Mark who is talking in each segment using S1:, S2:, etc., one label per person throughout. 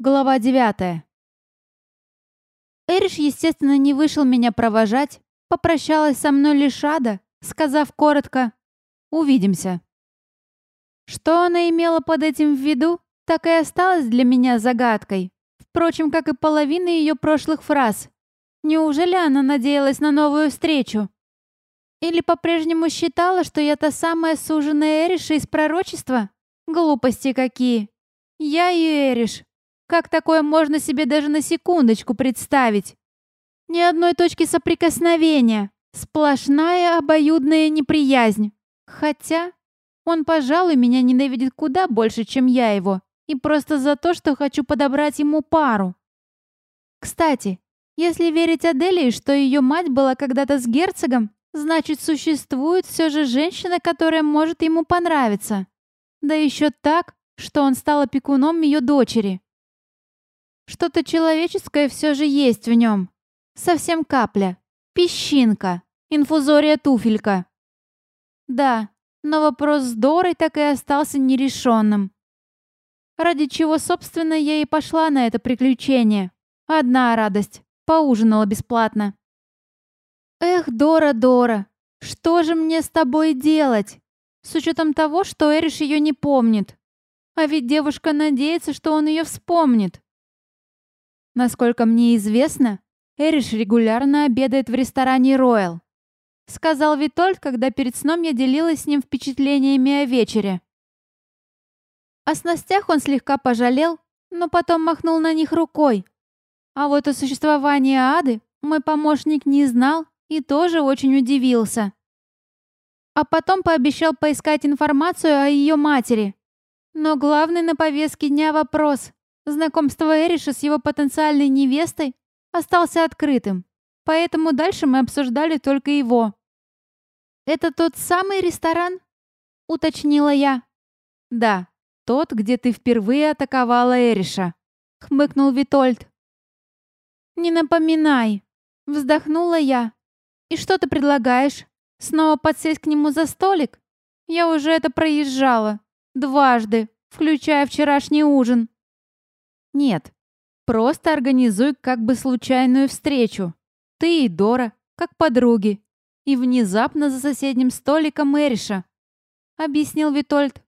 S1: Глава девятая. Эриш, естественно, не вышел меня провожать. Попрощалась со мной лишь Ада, сказав коротко «Увидимся». Что она имела под этим в виду, так и осталось для меня загадкой. Впрочем, как и половина ее прошлых фраз. Неужели она надеялась на новую встречу? Или по-прежнему считала, что я та самая суженая Эриша из пророчества? Глупости какие. Я и Эриш. Как такое можно себе даже на секундочку представить? Ни одной точки соприкосновения. Сплошная обоюдная неприязнь. Хотя он, пожалуй, меня ненавидит куда больше, чем я его. И просто за то, что хочу подобрать ему пару. Кстати, если верить Аделии, что ее мать была когда-то с герцогом, значит, существует все же женщина, которая может ему понравиться. Да еще так, что он стал опекуном ее дочери. Что-то человеческое все же есть в нем. Совсем капля. Песчинка. Инфузория туфелька. Да, но вопрос с Дорой так и остался нерешенным. Ради чего, собственно, я и пошла на это приключение. Одна радость. Поужинала бесплатно. Эх, Дора, Дора, что же мне с тобой делать? С учетом того, что Эриш ее не помнит. А ведь девушка надеется, что он ее вспомнит. Насколько мне известно, Эриш регулярно обедает в ресторане «Роyal», сказал Витольд, когда перед сном я делилась с ним впечатлениями о вечере. О снастях он слегка пожалел, но потом махнул на них рукой. А вот о существовании ады мой помощник не знал и тоже очень удивился. А потом пообещал поискать информацию о ее матери. Но главный на повестке дня вопрос, Знакомство Эриша с его потенциальной невестой остался открытым, поэтому дальше мы обсуждали только его. «Это тот самый ресторан?» — уточнила я. «Да, тот, где ты впервые атаковала Эриша», — хмыкнул Витольд. «Не напоминай», — вздохнула я. «И что ты предлагаешь? Снова подсесть к нему за столик? Я уже это проезжала. Дважды, включая вчерашний ужин». Нет, просто организуй как бы случайную встречу. Ты и Дора, как подруги. И внезапно за соседним столиком Эриша. Объяснил Витольд.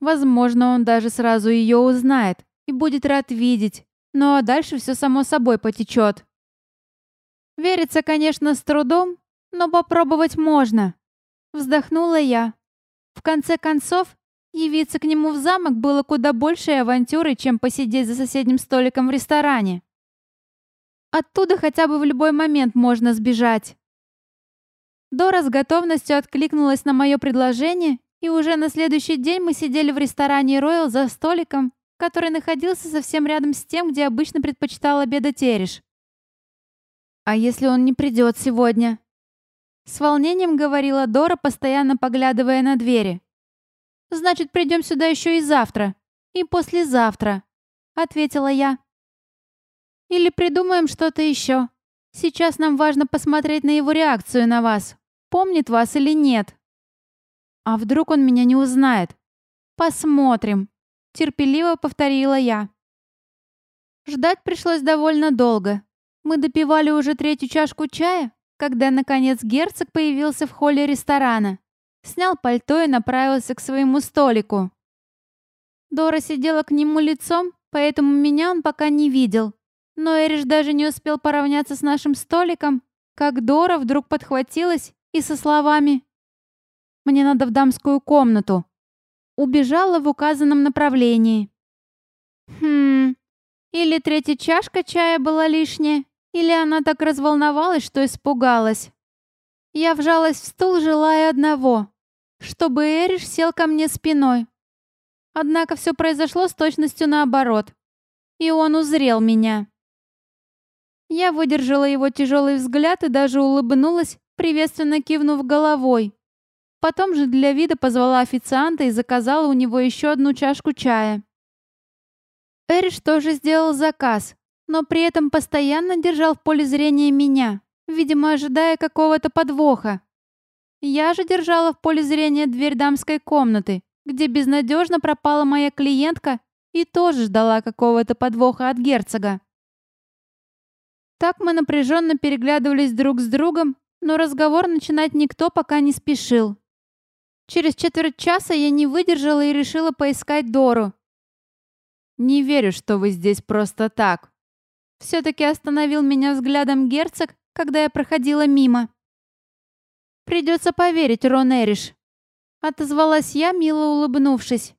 S1: Возможно, он даже сразу ее узнает и будет рад видеть. Ну а дальше все само собой потечет. Верится, конечно, с трудом, но попробовать можно. Вздохнула я. В конце концов, Явиться к нему в замок было куда большей авантюрой, чем посидеть за соседним столиком в ресторане. Оттуда хотя бы в любой момент можно сбежать. Дора с готовностью откликнулась на мое предложение, и уже на следующий день мы сидели в ресторане «Роял» за столиком, который находился совсем рядом с тем, где обычно предпочитал обедать Эриш. «А если он не придет сегодня?» С волнением говорила Дора, постоянно поглядывая на двери. Значит, придем сюда еще и завтра. И послезавтра», — ответила я. «Или придумаем что-то еще. Сейчас нам важно посмотреть на его реакцию на вас. Помнит вас или нет. А вдруг он меня не узнает? Посмотрим», — терпеливо повторила я. Ждать пришлось довольно долго. Мы допивали уже третью чашку чая, когда, наконец, герцог появился в холле ресторана снял пальто и направился к своему столику. Дора сидела к нему лицом, поэтому меня он пока не видел. Но Эриш даже не успел поравняться с нашим столиком, как Дора вдруг подхватилась и со словами «Мне надо в дамскую комнату» убежала в указанном направлении. Хм, или третья чашка чая была лишняя, или она так разволновалась, что испугалась. Я вжалась в стул, желая одного чтобы Эриш сел ко мне спиной. Однако все произошло с точностью наоборот. И он узрел меня. Я выдержала его тяжелый взгляд и даже улыбнулась, приветственно кивнув головой. Потом же для вида позвала официанта и заказала у него еще одну чашку чая. Эриш тоже сделал заказ, но при этом постоянно держал в поле зрения меня, видимо, ожидая какого-то подвоха. Я же держала в поле зрения дверь дамской комнаты, где безнадежно пропала моя клиентка и тоже ждала какого-то подвоха от герцога. Так мы напряженно переглядывались друг с другом, но разговор начинать никто пока не спешил. Через четверть часа я не выдержала и решила поискать Дору. «Не верю, что вы здесь просто так». Все-таки остановил меня взглядом герцог, когда я проходила мимо. «Придется поверить, Рон Эриш», — отозвалась я, мило улыбнувшись.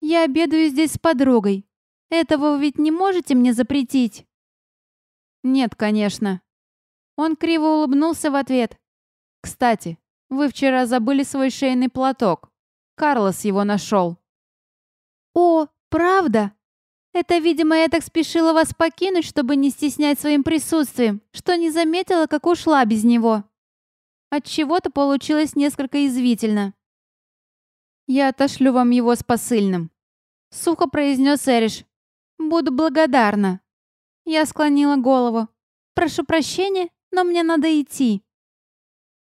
S1: «Я обедаю здесь с подругой. Этого вы ведь не можете мне запретить?» «Нет, конечно». Он криво улыбнулся в ответ. «Кстати, вы вчера забыли свой шейный платок. Карлос его нашел». «О, правда? Это, видимо, я так спешила вас покинуть, чтобы не стеснять своим присутствием, что не заметила, как ушла без него». От чего-то получилось несколько извительно. «Я отошлю вам его с посыльным», — сухо произнес Эриш. «Буду благодарна». Я склонила голову. «Прошу прощения, но мне надо идти».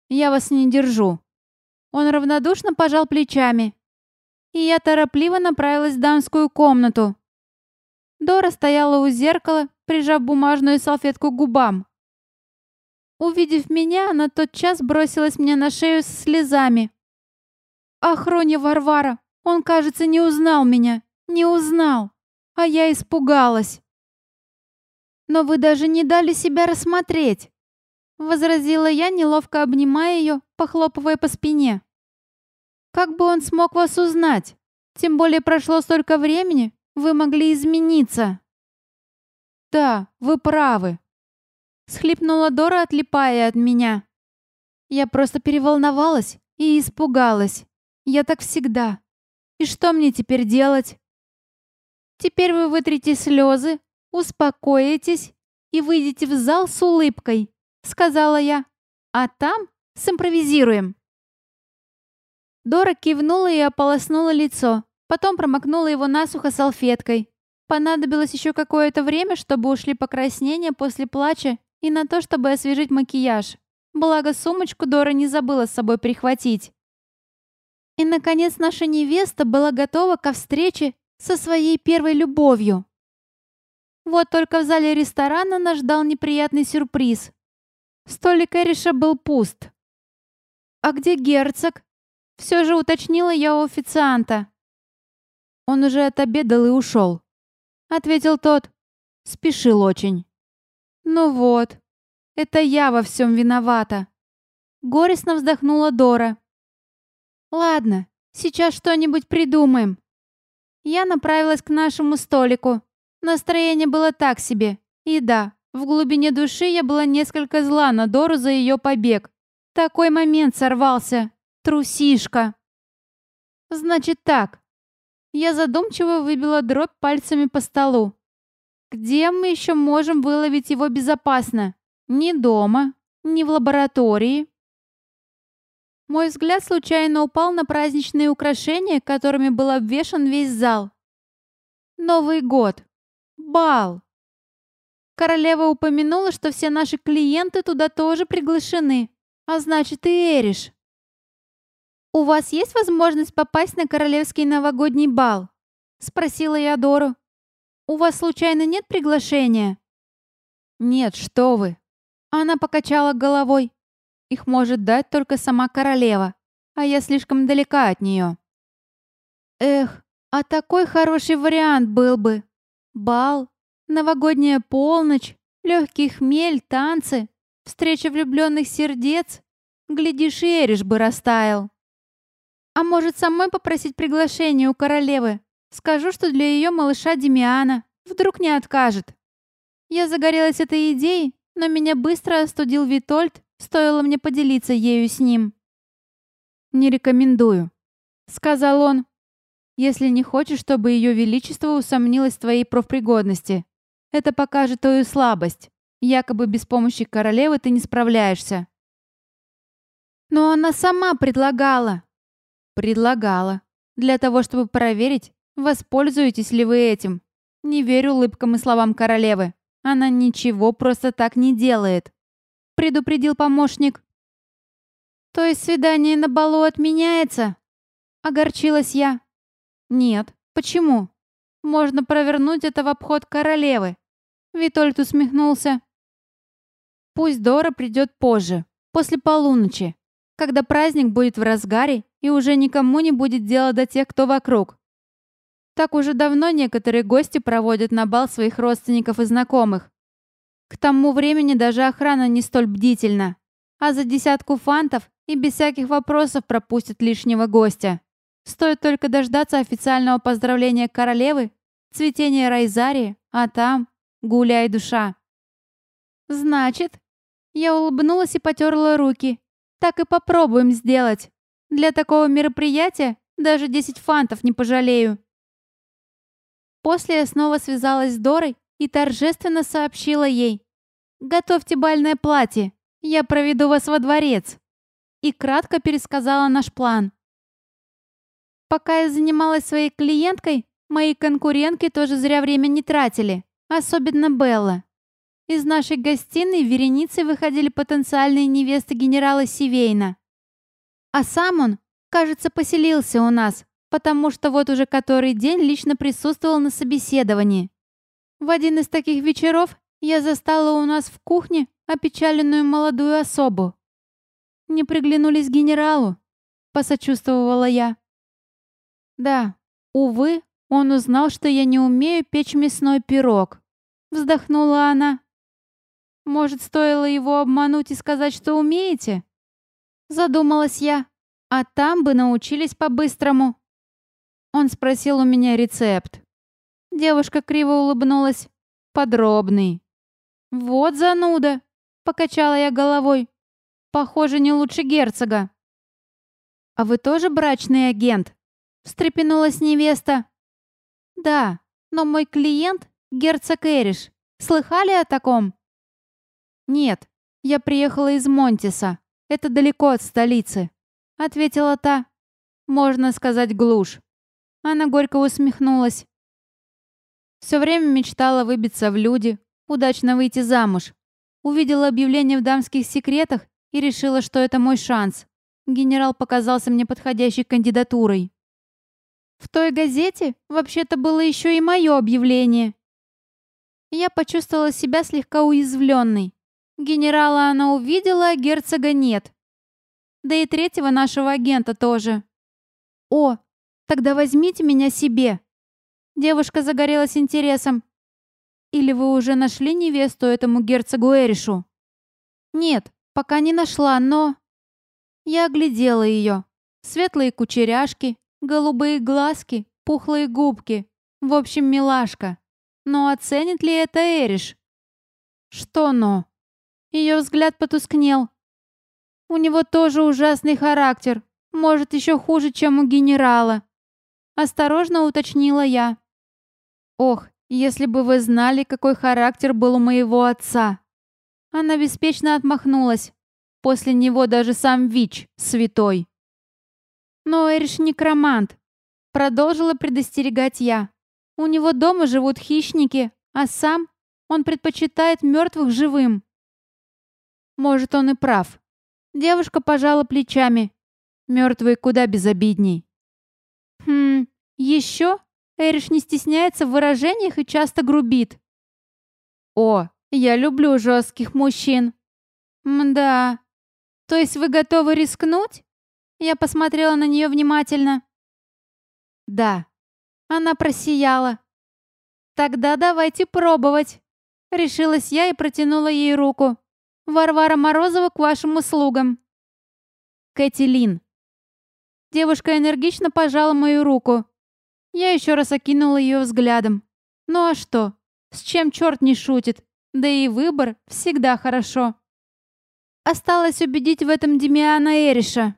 S1: «Я вас не держу». Он равнодушно пожал плечами. И я торопливо направилась в дамскую комнату. Дора стояла у зеркала, прижав бумажную салфетку к губам. Увидев меня, она тотчас бросилась мне на шею с слезами. «Ах, Варвара, он, кажется, не узнал меня, не узнал, а я испугалась». «Но вы даже не дали себя рассмотреть», — возразила я, неловко обнимая ее, похлопывая по спине. «Как бы он смог вас узнать? Тем более прошло столько времени, вы могли измениться». «Да, вы правы», Схлипнула Дора, отлипая от меня. Я просто переволновалась и испугалась. Я так всегда. И что мне теперь делать? Теперь вы вытрите слезы, успокоитесь и выйдете в зал с улыбкой, сказала я. А там симпровизируем. Дора кивнула и ополоснула лицо, потом промокнула его насухо салфеткой. Понадобилось еще какое-то время, чтобы ушли покраснения после плача и на то, чтобы освежить макияж. Благо, сумочку Дора не забыла с собой прихватить. И, наконец, наша невеста была готова ко встрече со своей первой любовью. Вот только в зале ресторана нас ждал неприятный сюрприз. Столик Эриша был пуст. «А где герцог?» Все же уточнила я у официанта. «Он уже отобедал и ушел», — ответил тот. Спешил очень. «Ну вот, это я во всем виновата». Горестно вздохнула Дора. «Ладно, сейчас что-нибудь придумаем». Я направилась к нашему столику. Настроение было так себе. И да, в глубине души я была несколько зла на Дору за ее побег. Такой момент сорвался. Трусишка. Значит так. Я задумчиво выбила дробь пальцами по столу. Где мы еще можем выловить его безопасно? Ни дома, ни в лаборатории. Мой взгляд случайно упал на праздничные украшения, которыми был обвешан весь зал. Новый год. Бал. Королева упомянула, что все наши клиенты туда тоже приглашены, а значит и Эриш. «У вас есть возможность попасть на королевский новогодний бал?» — спросила я Дору. У вас случайно нет приглашения?» «Нет, что вы!» Она покачала головой. «Их может дать только сама королева, а я слишком далека от нее». «Эх, а такой хороший вариант был бы! Бал, новогодняя полночь, легкий хмель, танцы, встреча влюбленных сердец. Глядишь, и Эриш бы растаял. А может, самой попросить приглашение у королевы? Скажу, что для ее малыша Демиана. Вдруг не откажет. Я загорелась этой идеей, но меня быстро остудил Витольд, стоило мне поделиться ею с ним. «Не рекомендую», — сказал он. «Если не хочешь, чтобы ее величество усомнилось в твоей профпригодности. Это покажет твою слабость. Якобы без помощи королевы ты не справляешься». «Но она сама предлагала». «Предлагала. Для того, чтобы проверить, Воспользуетесь ли вы этим? Не верю улыбкам и словам королевы. Она ничего просто так не делает. Предупредил помощник. То есть свидание на балу отменяется? Огорчилась я. Нет. Почему? можно провернуть это в обход королевы. Витольд усмехнулся. Пусть Дора придет позже, после полуночи, когда праздник будет в разгаре и уже никому не будет дела до тех, кто вокруг. Так уже давно некоторые гости проводят на бал своих родственников и знакомых. К тому времени даже охрана не столь бдительна, а за десятку фантов и без всяких вопросов пропустят лишнего гостя. Стоит только дождаться официального поздравления королевы, цветения Райзари, а там гуляй душа. Значит, я улыбнулась и потерла руки. Так и попробуем сделать. Для такого мероприятия даже 10 фантов не пожалею. После я снова связалась с Дорой и торжественно сообщила ей. «Готовьте бальное платье, я проведу вас во дворец». И кратко пересказала наш план. Пока я занималась своей клиенткой, мои конкурентки тоже зря время не тратили, особенно Белла. Из нашей гостиной вереницей выходили потенциальные невесты генерала Сивейна. А сам он, кажется, поселился у нас, потому что вот уже который день лично присутствовал на собеседовании. В один из таких вечеров я застала у нас в кухне опечаленную молодую особу. «Не приглянулись генералу», — посочувствовала я. Да, увы, он узнал, что я не умею печь мясной пирог. Вздохнула она. Может, стоило его обмануть и сказать, что умеете? Задумалась я. А там бы научились по-быстрому. Он спросил у меня рецепт. Девушка криво улыбнулась. Подробный. Вот зануда. Покачала я головой. Похоже, не лучше герцога. А вы тоже брачный агент? встрепенулась невеста. «Да, но мой клиент — герцог Эриш. Слыхали о таком?» «Нет, я приехала из Монтиса. Это далеко от столицы», — ответила та. «Можно сказать, глушь». Она горько усмехнулась. Все время мечтала выбиться в люди, удачно выйти замуж. Увидела объявление в дамских секретах и решила, что это мой шанс. Генерал показался мне подходящей кандидатурой. В той газете вообще-то было еще и мое объявление. Я почувствовала себя слегка уязвленной. Генерала она увидела, а герцога нет. Да и третьего нашего агента тоже. «О, тогда возьмите меня себе!» Девушка загорелась интересом. «Или вы уже нашли невесту этому герцогу Эришу?» «Нет, пока не нашла, но...» Я оглядела ее. Светлые кучеряшки, Голубые глазки, пухлые губки. В общем, милашка. Но оценит ли это Эриш? Что но? Ее взгляд потускнел. У него тоже ужасный характер. Может, еще хуже, чем у генерала. Осторожно уточнила я. Ох, если бы вы знали, какой характер был у моего отца. Она беспечно отмахнулась. После него даже сам Вич святой. Но Эриш некромант. Продолжила предостерегать я. У него дома живут хищники, а сам он предпочитает мертвых живым. Может, он и прав. Девушка пожала плечами. Мертвые куда безобидней. Еще Эриш не стесняется в выражениях и часто грубит. О, я люблю жестких мужчин. Мда. То есть вы готовы рискнуть? Я посмотрела на нее внимательно. Да, она просияла. Тогда давайте пробовать. Решилась я и протянула ей руку. Варвара Морозова к вашим услугам. Кэти Девушка энергично пожала мою руку. Я еще раз окинула ее взглядом. Ну а что? С чем черт не шутит? Да и выбор всегда хорошо. Осталось убедить в этом Демиана Эриша.